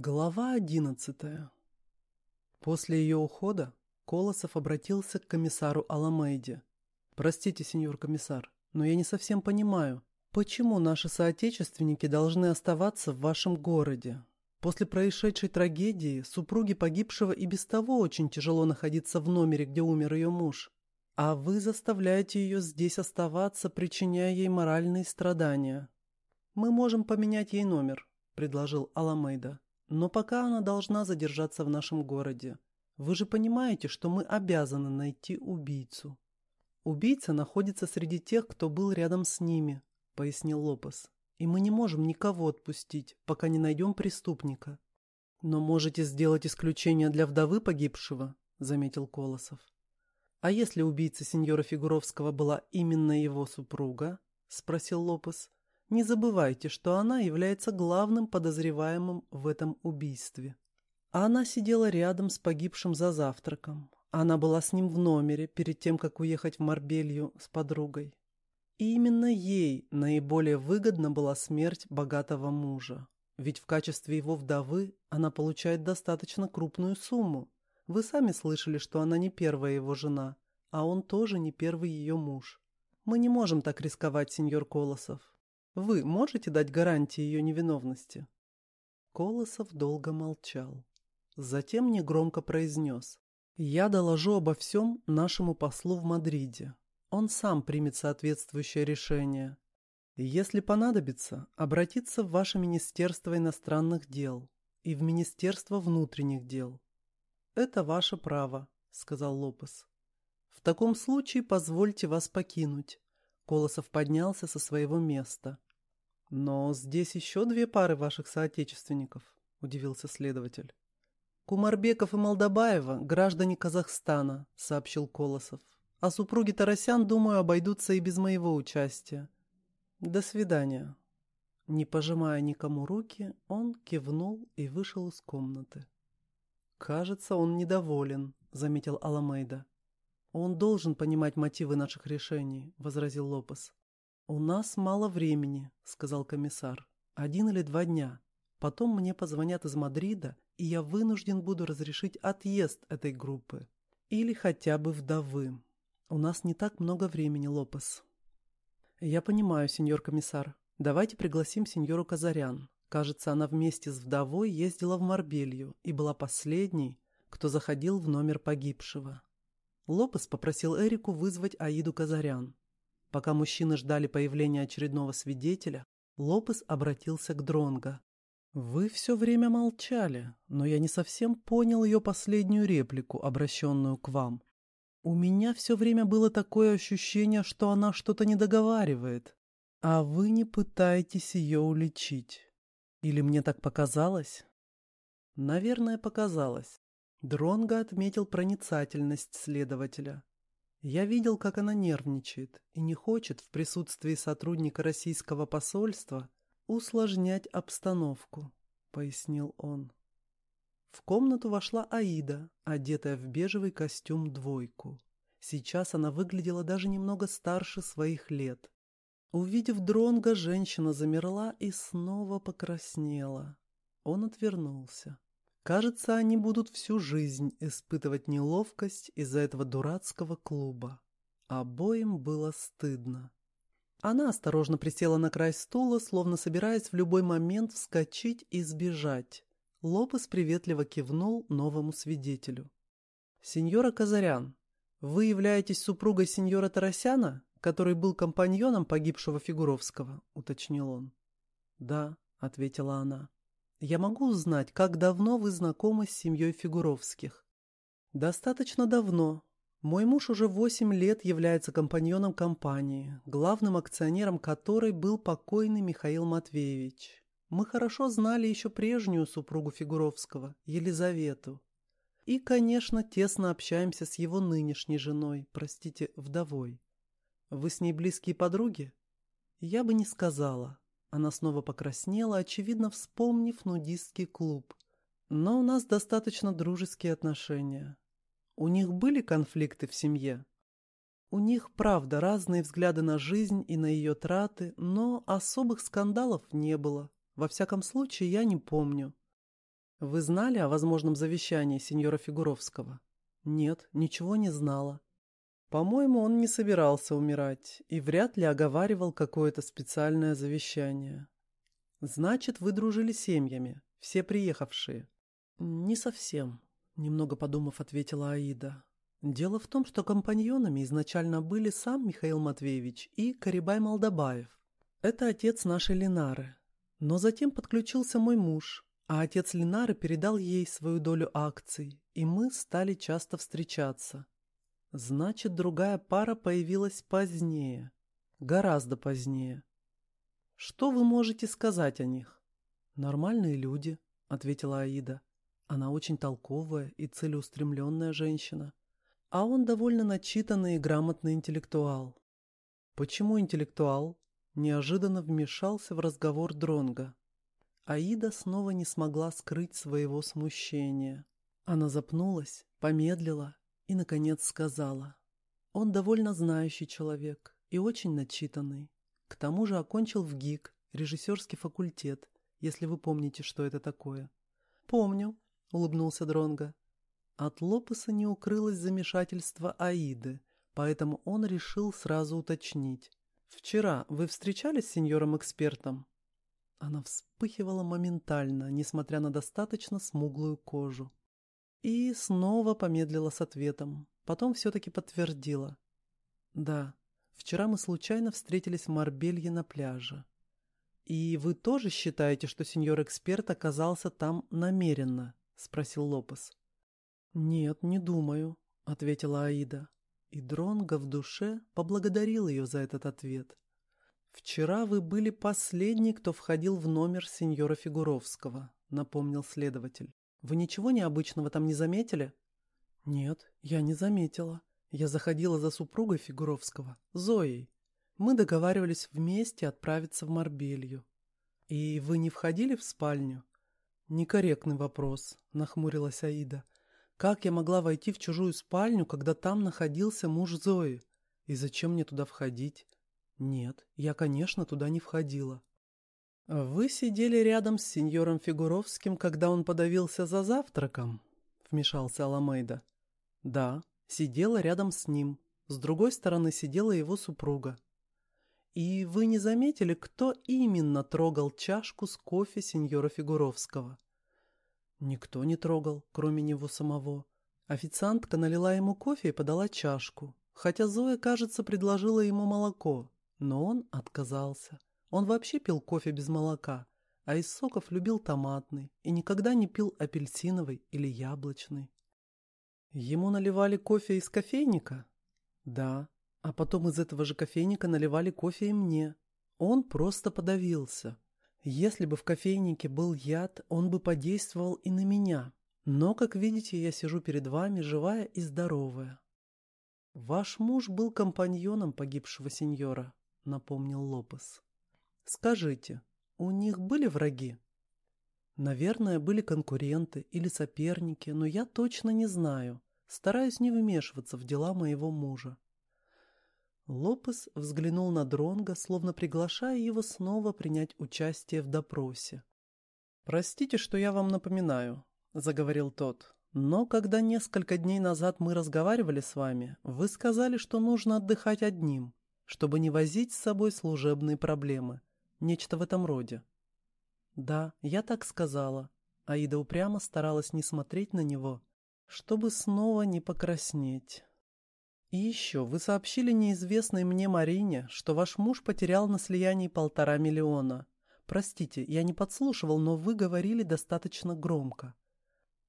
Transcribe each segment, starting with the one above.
Глава одиннадцатая. После ее ухода Колосов обратился к комиссару Аламейде. «Простите, сеньор комиссар, но я не совсем понимаю, почему наши соотечественники должны оставаться в вашем городе? После происшедшей трагедии супруге погибшего и без того очень тяжело находиться в номере, где умер ее муж. А вы заставляете ее здесь оставаться, причиняя ей моральные страдания. Мы можем поменять ей номер», — предложил Аламейда. Но пока она должна задержаться в нашем городе. Вы же понимаете, что мы обязаны найти убийцу. Убийца находится среди тех, кто был рядом с ними, пояснил Лопес. И мы не можем никого отпустить, пока не найдем преступника. Но можете сделать исключение для вдовы погибшего, заметил Колосов. А если убийца сеньора Фигуровского была именно его супруга? спросил Лопес. Не забывайте, что она является главным подозреваемым в этом убийстве. Она сидела рядом с погибшим за завтраком. Она была с ним в номере перед тем, как уехать в Марбелью с подругой. И именно ей наиболее выгодна была смерть богатого мужа. Ведь в качестве его вдовы она получает достаточно крупную сумму. Вы сами слышали, что она не первая его жена, а он тоже не первый ее муж. Мы не можем так рисковать, сеньор Колосов. Вы можете дать гарантии ее невиновности?» Колосов долго молчал. Затем негромко произнес. «Я доложу обо всем нашему послу в Мадриде. Он сам примет соответствующее решение. Если понадобится, обратиться в ваше Министерство иностранных дел и в Министерство внутренних дел. Это ваше право», — сказал Лопес. «В таком случае позвольте вас покинуть». Колосов поднялся со своего места. «Но здесь еще две пары ваших соотечественников», — удивился следователь. «Кумарбеков и Молдобаева — граждане Казахстана», — сообщил Колосов. «А супруги Тарасян, думаю, обойдутся и без моего участия. До свидания». Не пожимая никому руки, он кивнул и вышел из комнаты. «Кажется, он недоволен», — заметил Аламейда. «Он должен понимать мотивы наших решений», — возразил Лопес. «У нас мало времени», — сказал комиссар. «Один или два дня. Потом мне позвонят из Мадрида, и я вынужден буду разрешить отъезд этой группы. Или хотя бы вдовы. У нас не так много времени, Лопес». «Я понимаю, сеньор комиссар. Давайте пригласим сеньору Казарян. Кажется, она вместе с вдовой ездила в Марбелью и была последней, кто заходил в номер погибшего». Лопес попросил Эрику вызвать Аиду Казарян. Пока мужчины ждали появления очередного свидетеля, Лопес обратился к Дронго. «Вы все время молчали, но я не совсем понял ее последнюю реплику, обращенную к вам. У меня все время было такое ощущение, что она что-то не договаривает, а вы не пытаетесь ее уличить. Или мне так показалось?» «Наверное, показалось». Дронго отметил проницательность следователя. Я видел, как она нервничает и не хочет в присутствии сотрудника российского посольства усложнять обстановку, пояснил он. В комнату вошла Аида, одетая в бежевый костюм двойку. Сейчас она выглядела даже немного старше своих лет. Увидев Дронга, женщина замерла и снова покраснела. Он отвернулся. Кажется, они будут всю жизнь испытывать неловкость из-за этого дурацкого клуба. Обоим было стыдно. Она осторожно присела на край стула, словно собираясь в любой момент вскочить и сбежать. Лопес приветливо кивнул новому свидетелю. «Сеньора Казарян, вы являетесь супругой сеньора Тарасяна, который был компаньоном погибшего Фигуровского?» — уточнил он. «Да», — ответила она. Я могу узнать, как давно вы знакомы с семьей Фигуровских? Достаточно давно. Мой муж уже восемь лет является компаньоном компании, главным акционером которой был покойный Михаил Матвеевич. Мы хорошо знали еще прежнюю супругу Фигуровского, Елизавету. И, конечно, тесно общаемся с его нынешней женой, простите, вдовой. Вы с ней близкие подруги? Я бы не сказала. Она снова покраснела, очевидно, вспомнив нудистский клуб. Но у нас достаточно дружеские отношения. У них были конфликты в семье? У них, правда, разные взгляды на жизнь и на ее траты, но особых скандалов не было. Во всяком случае, я не помню. Вы знали о возможном завещании сеньора Фигуровского? Нет, ничего не знала. По-моему, он не собирался умирать и вряд ли оговаривал какое-то специальное завещание. Значит, вы дружили семьями, все приехавшие. Не совсем, немного подумав, ответила Аида. Дело в том, что компаньонами изначально были сам Михаил Матвеевич и Карибай Молдобаев. Это отец нашей Ленары. Но затем подключился мой муж, а отец Ленары передал ей свою долю акций, и мы стали часто встречаться. Значит, другая пара появилась позднее. Гораздо позднее. Что вы можете сказать о них? Нормальные люди, ответила Аида. Она очень толковая и целеустремленная женщина. А он довольно начитанный и грамотный интеллектуал. Почему интеллектуал? Неожиданно вмешался в разговор Дронга. Аида снова не смогла скрыть своего смущения. Она запнулась, помедлила и, наконец, сказала. Он довольно знающий человек и очень начитанный. К тому же окончил в ГИК, режиссерский факультет, если вы помните, что это такое. «Помню», — улыбнулся Дронга. От Лопеса не укрылось замешательство Аиды, поэтому он решил сразу уточнить. «Вчера вы встречались с сеньором-экспертом?» Она вспыхивала моментально, несмотря на достаточно смуглую кожу. И снова помедлила с ответом. Потом все-таки подтвердила. «Да, вчера мы случайно встретились в Марбелье на пляже. И вы тоже считаете, что сеньор-эксперт оказался там намеренно?» — спросил Лопес. «Нет, не думаю», — ответила Аида. И Дронго в душе поблагодарил ее за этот ответ. «Вчера вы были последний, кто входил в номер сеньора Фигуровского», — напомнил следователь. «Вы ничего необычного там не заметили?» «Нет, я не заметила. Я заходила за супругой Фигуровского, Зоей. Мы договаривались вместе отправиться в Марбелью. И вы не входили в спальню?» «Некорректный вопрос», — нахмурилась Аида. Как я могла войти в чужую спальню, когда там находился муж Зои? И зачем мне туда входить? Нет, я, конечно, туда не входила. Вы сидели рядом с сеньором Фигуровским, когда он подавился за завтраком? Вмешался Аламейда. Да, сидела рядом с ним. С другой стороны сидела его супруга. И вы не заметили, кто именно трогал чашку с кофе сеньора Фигуровского? Никто не трогал, кроме него самого. Официантка налила ему кофе и подала чашку, хотя Зоя, кажется, предложила ему молоко, но он отказался. Он вообще пил кофе без молока, а из соков любил томатный и никогда не пил апельсиновый или яблочный. Ему наливали кофе из кофейника? Да, а потом из этого же кофейника наливали кофе и мне. Он просто подавился. Если бы в кофейнике был яд, он бы подействовал и на меня. Но, как видите, я сижу перед вами, живая и здоровая. Ваш муж был компаньоном погибшего сеньора, напомнил Лопес. Скажите, у них были враги? Наверное, были конкуренты или соперники, но я точно не знаю. Стараюсь не вмешиваться в дела моего мужа. Лопес взглянул на Дронга, словно приглашая его снова принять участие в допросе. «Простите, что я вам напоминаю», — заговорил тот. «Но когда несколько дней назад мы разговаривали с вами, вы сказали, что нужно отдыхать одним, чтобы не возить с собой служебные проблемы. Нечто в этом роде». «Да, я так сказала». Аида упрямо старалась не смотреть на него, чтобы снова не покраснеть. И еще, вы сообщили неизвестной мне Марине, что ваш муж потерял на слиянии полтора миллиона. Простите, я не подслушивал, но вы говорили достаточно громко.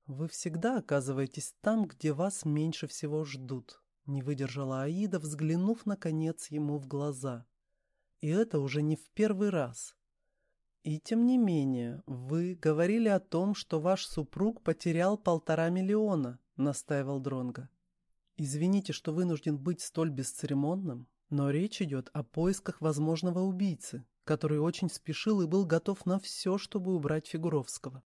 Вы всегда оказываетесь там, где вас меньше всего ждут, не выдержала Аида, взглянув, наконец, ему в глаза. И это уже не в первый раз. И тем не менее, вы говорили о том, что ваш супруг потерял полтора миллиона, настаивал Дронга. Извините, что вынужден быть столь бесцеремонным, но речь идет о поисках возможного убийцы, который очень спешил и был готов на все, чтобы убрать Фигуровского.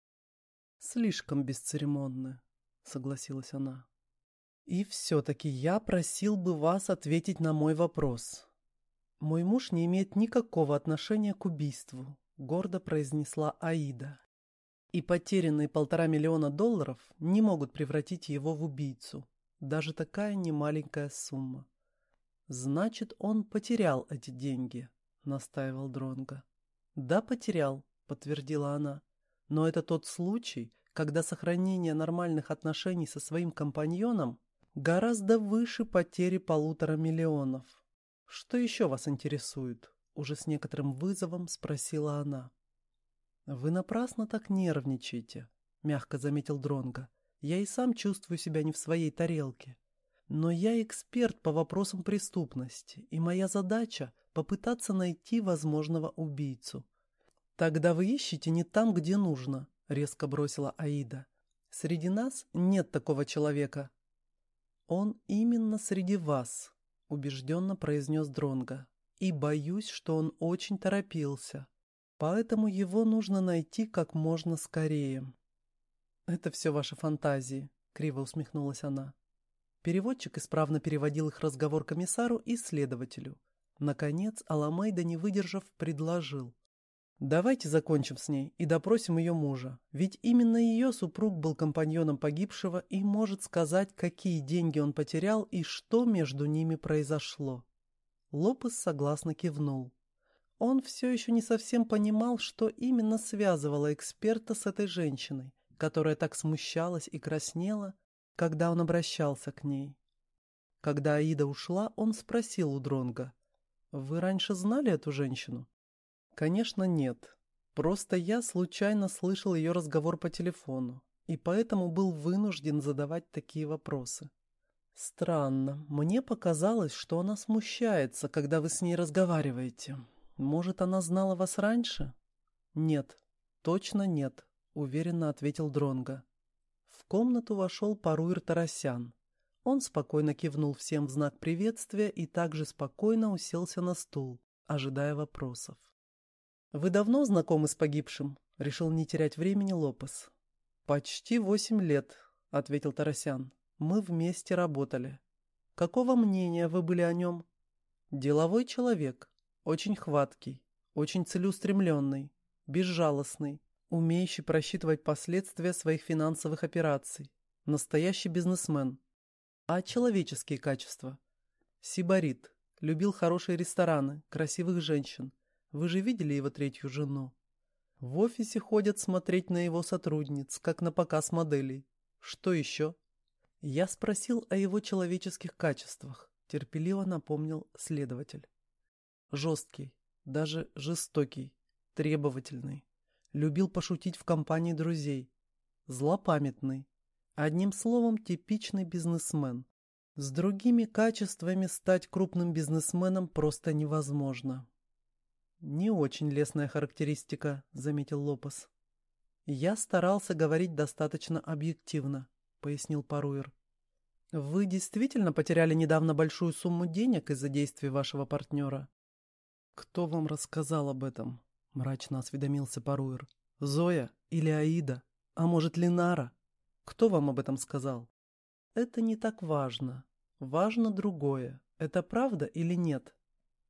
Слишком бесцеремонно, согласилась она. И все-таки я просил бы вас ответить на мой вопрос. Мой муж не имеет никакого отношения к убийству, гордо произнесла Аида. И потерянные полтора миллиона долларов не могут превратить его в убийцу. Даже такая немаленькая сумма. Значит, он потерял эти деньги, настаивал Дронга. Да, потерял, подтвердила она. Но это тот случай, когда сохранение нормальных отношений со своим компаньоном гораздо выше потери полутора миллионов. Что еще вас интересует? Уже с некоторым вызовом спросила она. Вы напрасно так нервничаете, мягко заметил Дронга. Я и сам чувствую себя не в своей тарелке. Но я эксперт по вопросам преступности, и моя задача — попытаться найти возможного убийцу. Тогда вы ищете не там, где нужно, — резко бросила Аида. «Среди нас нет такого человека». «Он именно среди вас», — убежденно произнес Дронга. «И боюсь, что он очень торопился. Поэтому его нужно найти как можно скорее». «Это все ваши фантазии», — криво усмехнулась она. Переводчик исправно переводил их разговор комиссару и следователю. Наконец, Аламейда, не выдержав, предложил. Давайте закончим с ней и допросим ее мужа, ведь именно ее супруг был компаньоном погибшего и может сказать, какие деньги он потерял и что между ними произошло. Лопес согласно кивнул. Он все еще не совсем понимал, что именно связывало эксперта с этой женщиной, которая так смущалась и краснела, когда он обращался к ней. Когда Аида ушла, он спросил у Дронга: «Вы раньше знали эту женщину?» Конечно, нет. Просто я случайно слышал ее разговор по телефону, и поэтому был вынужден задавать такие вопросы. Странно. Мне показалось, что она смущается, когда вы с ней разговариваете. Может, она знала вас раньше? Нет, точно нет, уверенно ответил Дронга. В комнату вошел Паруир Тарасян. Он спокойно кивнул всем в знак приветствия и также спокойно уселся на стул, ожидая вопросов. «Вы давно знакомы с погибшим?» — решил не терять времени Лопес. «Почти восемь лет», — ответил Тарасян. «Мы вместе работали. Какого мнения вы были о нем?» «Деловой человек, очень хваткий, очень целеустремленный, безжалостный, умеющий просчитывать последствия своих финансовых операций, настоящий бизнесмен. А человеческие качества? Сибарит, любил хорошие рестораны, красивых женщин, вы же видели его третью жену? В офисе ходят смотреть на его сотрудниц, как на показ моделей. Что еще? Я спросил о его человеческих качествах, терпеливо напомнил следователь. Жесткий, даже жестокий, требовательный. Любил пошутить в компании друзей. Злопамятный. Одним словом, типичный бизнесмен. С другими качествами стать крупным бизнесменом просто невозможно. «Не очень лестная характеристика», — заметил Лопес. «Я старался говорить достаточно объективно», — пояснил Паруир. «Вы действительно потеряли недавно большую сумму денег из-за действий вашего партнера?» «Кто вам рассказал об этом?» — мрачно осведомился Паруир. «Зоя или Аида? А может, Линара? Кто вам об этом сказал?» «Это не так важно. Важно другое. Это правда или нет?»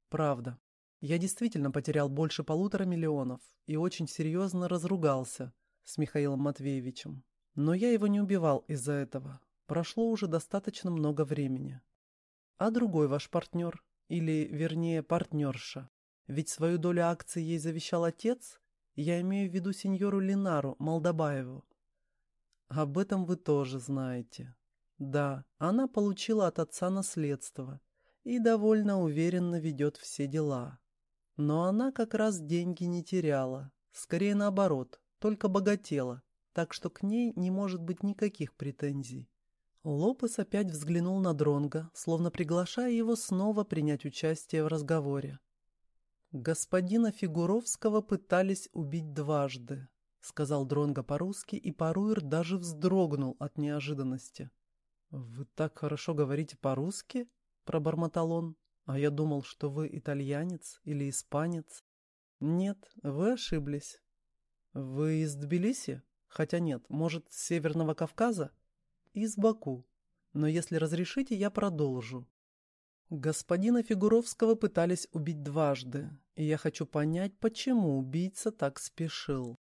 «Правда», я действительно потерял больше полутора миллионов и очень серьезно разругался с Михаилом Матвеевичем. Но я его не убивал из-за этого. Прошло уже достаточно много времени. А другой ваш партнер, или, вернее, партнерша, ведь свою долю акций ей завещал отец, я имею в виду сеньору Линару Молдобаеву. Об этом вы тоже знаете. Да, она получила от отца наследство и довольно уверенно ведет все дела. Но она как раз деньги не теряла, скорее наоборот, только богатела, так что к ней не может быть никаких претензий. Лопес опять взглянул на Дронга, словно приглашая его снова принять участие в разговоре. «Господина Фигуровского пытались убить дважды», — сказал Дронга по-русски, и Паруир даже вздрогнул от неожиданности. «Вы так хорошо говорите по-русски?» — пробормотал он. А я думал, что вы итальянец или испанец. Нет, вы ошиблись. Вы из Тбилиси? Хотя нет, может, с Северного Кавказа? Из Баку. Но если разрешите, я продолжу. Господина Фигуровского пытались убить дважды, и я хочу понять, почему убийца так спешил.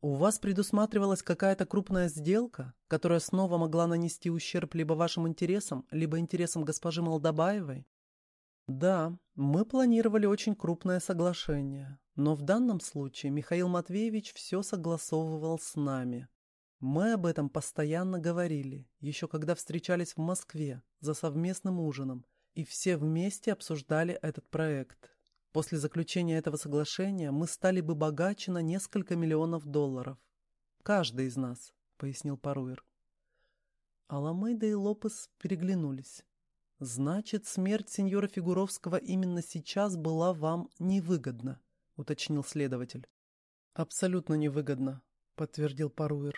У вас предусматривалась какая-то крупная сделка, которая снова могла нанести ущерб либо вашим интересам, либо интересам госпожи Молдобаевой? Да, мы планировали очень крупное соглашение, но в данном случае Михаил Матвеевич все согласовывал с нами. Мы об этом постоянно говорили, еще когда встречались в Москве за совместным ужином, и все вместе обсуждали этот проект. После заключения этого соглашения мы стали бы богаче на несколько миллионов долларов. Каждый из нас, — пояснил Паруэр. Аламейда и Лопес переглянулись. «Значит, смерть сеньора Фигуровского именно сейчас была вам невыгодна», — уточнил следователь. «Абсолютно невыгодно», — подтвердил Паруэр.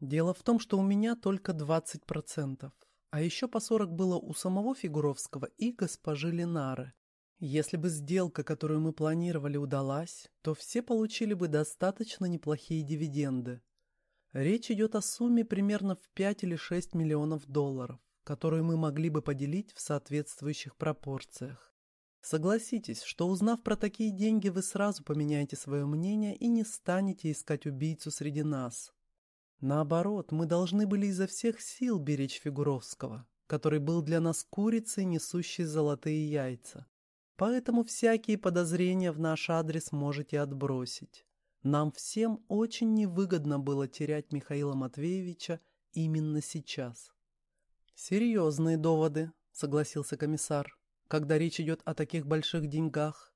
«Дело в том, что у меня только 20%, а еще по 40 было у самого Фигуровского и госпожи Ленары. Если бы сделка, которую мы планировали, удалась, то все получили бы достаточно неплохие дивиденды. Речь идет о сумме примерно в 5 или 6 миллионов долларов, которую мы могли бы поделить в соответствующих пропорциях. Согласитесь, что узнав про такие деньги, вы сразу поменяете свое мнение и не станете искать убийцу среди нас. Наоборот, мы должны были изо всех сил беречь Фигуровского, который был для нас курицей, несущей золотые яйца. Поэтому всякие подозрения в наш адрес можете отбросить. Нам всем очень невыгодно было терять Михаила Матвеевича именно сейчас. «Серьезные доводы», — согласился комиссар, «когда речь идет о таких больших деньгах».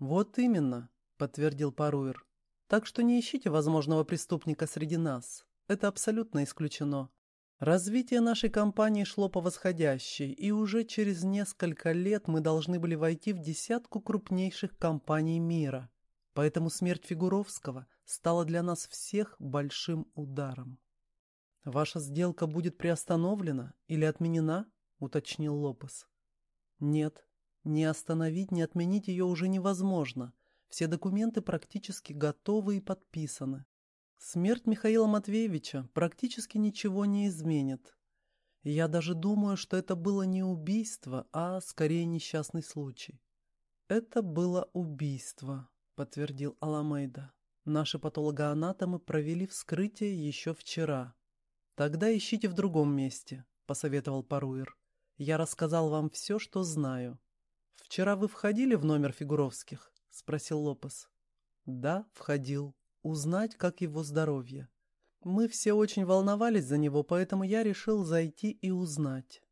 «Вот именно», — подтвердил Паруэр. «Так что не ищите возможного преступника среди нас. Это абсолютно исключено. Развитие нашей компании шло по восходящей, и уже через несколько лет мы должны были войти в десятку крупнейших компаний мира. Поэтому смерть Фигуровского стала для нас всех большим ударом. «Ваша сделка будет приостановлена или отменена?» — уточнил Лопес. «Нет, ни остановить, ни отменить ее уже невозможно. Все документы практически готовы и подписаны. Смерть Михаила Матвеевича практически ничего не изменит. Я даже думаю, что это было не убийство, а скорее несчастный случай. Это было убийство, подтвердил Аламейда. Наши патологоанатомы провели вскрытие еще вчера. Тогда ищите в другом месте, посоветовал Паруир. Я рассказал вам все, что знаю. Вчера вы входили в номер Фигуровских? спросил Лопес. Да, входил узнать, как его здоровье. Мы все очень волновались за него, поэтому я решил зайти и узнать.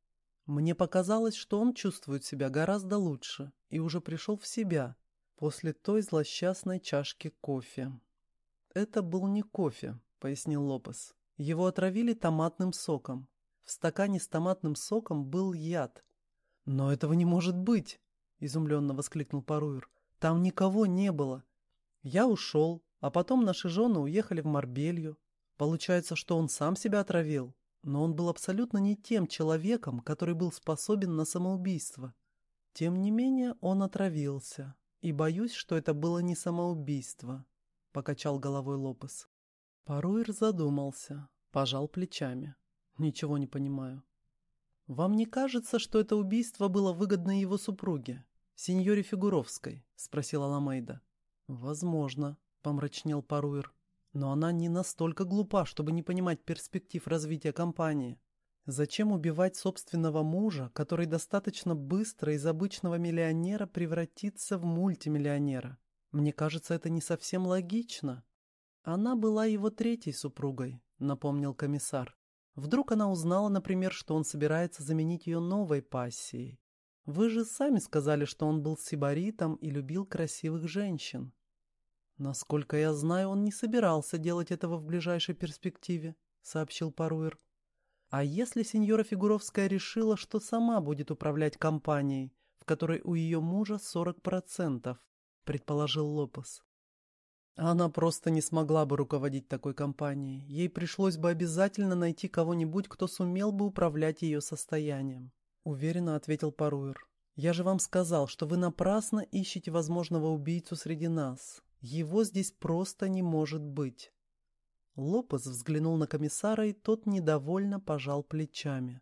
Мне показалось, что он чувствует себя гораздо лучше и уже пришел в себя после той злосчастной чашки кофе. «Это был не кофе», — пояснил Лопес. «Его отравили томатным соком. В стакане с томатным соком был яд». «Но этого не может быть!» — изумленно воскликнул Паруир. «Там никого не было. Я ушел, а потом наши жены уехали в Марбелью. Получается, что он сам себя отравил, но он был абсолютно не тем человеком, который был способен на самоубийство. Тем не менее, он отравился, и боюсь, что это было не самоубийство, — покачал головой Лопес. Паруир задумался, пожал плечами. Ничего не понимаю. «Вам не кажется, что это убийство было выгодно его супруге, сеньоре Фигуровской?» — спросила Ламейда. «Возможно», — помрачнел Паруир. «Но она не настолько глупа, чтобы не понимать перспектив развития компании. Зачем убивать собственного мужа, который достаточно быстро из обычного миллионера превратится в мультимиллионера? Мне кажется, это не совсем логично». «Она была его третьей супругой», — напомнил комиссар. «Вдруг она узнала, например, что он собирается заменить ее новой пассией? Вы же сами сказали, что он был сибаритом и любил красивых женщин». «Насколько я знаю, он не собирался делать этого в ближайшей перспективе», — сообщил Паруэр. «А если сеньора Фигуровская решила, что сама будет управлять компанией, в которой у ее мужа 40%, — предположил Лопес. Она просто не смогла бы руководить такой компанией. Ей пришлось бы обязательно найти кого-нибудь, кто сумел бы управлять ее состоянием. Уверенно ответил Паруэр. «Я же вам сказал, что вы напрасно ищете возможного убийцу среди нас. Его здесь просто не может быть. Лопес взглянул на комиссара, и тот недовольно пожал плечами.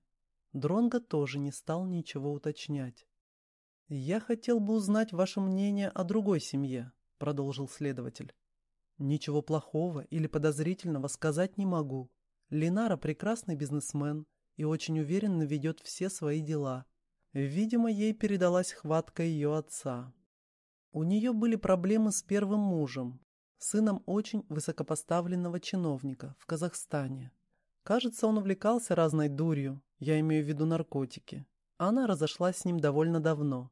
Дронго тоже не стал ничего уточнять. «Я хотел бы узнать ваше мнение о другой семье», — продолжил следователь. Ничего плохого или подозрительного сказать не могу. Линара прекрасный бизнесмен и очень уверенно ведет все свои дела. Видимо, ей передалась хватка ее отца. У нее были проблемы с первым мужем, сыном очень высокопоставленного чиновника в Казахстане. Кажется, он увлекался разной дурью, я имею в виду наркотики. Она разошлась с ним довольно давно.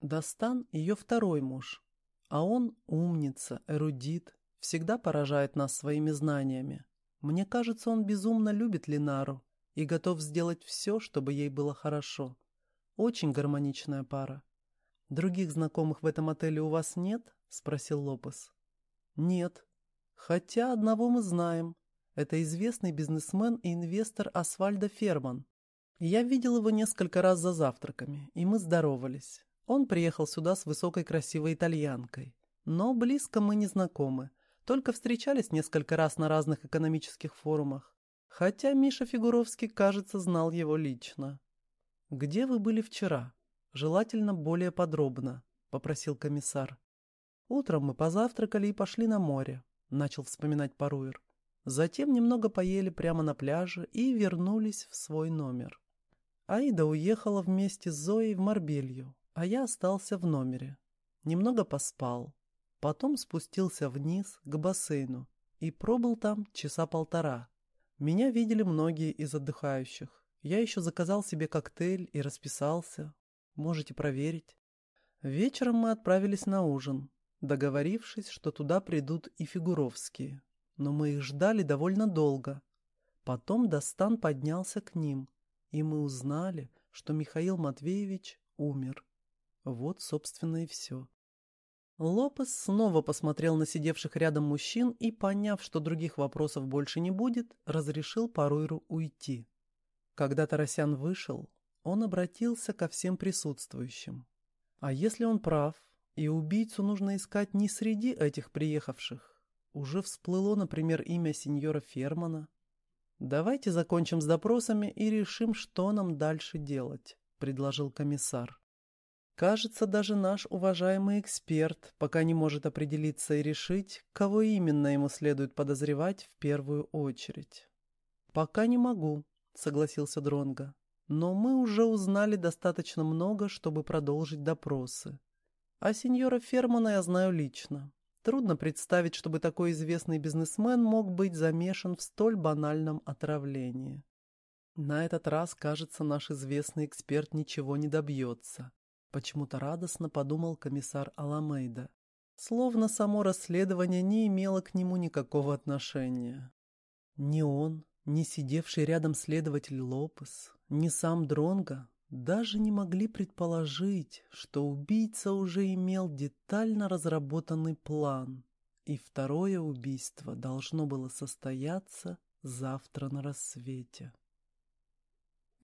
Достан – ее второй муж. А он умница, эрудит, всегда поражает нас своими знаниями. Мне кажется, он безумно любит Линару и готов сделать все, чтобы ей было хорошо. Очень гармоничная пара. «Других знакомых в этом отеле у вас нет?» – спросил Лопес. «Нет. Хотя одного мы знаем. Это известный бизнесмен и инвестор Асфальдо Ферман. Я видел его несколько раз за завтраками, и мы здоровались. Он приехал сюда с высокой красивой итальянкой. Но близко мы не знакомы, только встречались несколько раз на разных экономических форумах. Хотя Миша Фигуровский, кажется, знал его лично. «Где вы были вчера? Желательно более подробно», — попросил комиссар. «Утром мы позавтракали и пошли на море», — начал вспоминать Паруир. Затем немного поели прямо на пляже и вернулись в свой номер. Аида уехала вместе с Зоей в Марбелью, а я остался в номере. Немного поспал. Потом спустился вниз к бассейну и пробыл там часа полтора. Меня видели многие из отдыхающих. Я еще заказал себе коктейль и расписался. Можете проверить. Вечером мы отправились на ужин, договорившись, что туда придут и фигуровские но мы их ждали довольно долго. Потом Достан поднялся к ним, и мы узнали, что Михаил Матвеевич умер. Вот, собственно, и все. Лопес снова посмотрел на сидевших рядом мужчин и, поняв, что других вопросов больше не будет, разрешил Паруйру уйти. Когда Тарасян вышел, он обратился ко всем присутствующим. А если он прав, и убийцу нужно искать не среди этих приехавших, уже всплыло, например, имя сеньора Фермана. «Давайте закончим с допросами и решим, что нам дальше делать», — предложил комиссар. «Кажется, даже наш уважаемый эксперт пока не может определиться и решить, кого именно ему следует подозревать в первую очередь». «Пока не могу», — согласился Дронга. «Но мы уже узнали достаточно много, чтобы продолжить допросы. А сеньора Фермана я знаю лично. Трудно представить, чтобы такой известный бизнесмен мог быть замешан в столь банальном отравлении. На этот раз, кажется, наш известный эксперт ничего не добьется. Почему-то радостно подумал комиссар Аламейда. Словно само расследование не имело к нему никакого отношения. Ни он, ни сидевший рядом следователь Лопес, ни сам Дронга даже не могли предположить, что убийца уже имел детально разработанный план, и второе убийство должно было состояться завтра на рассвете.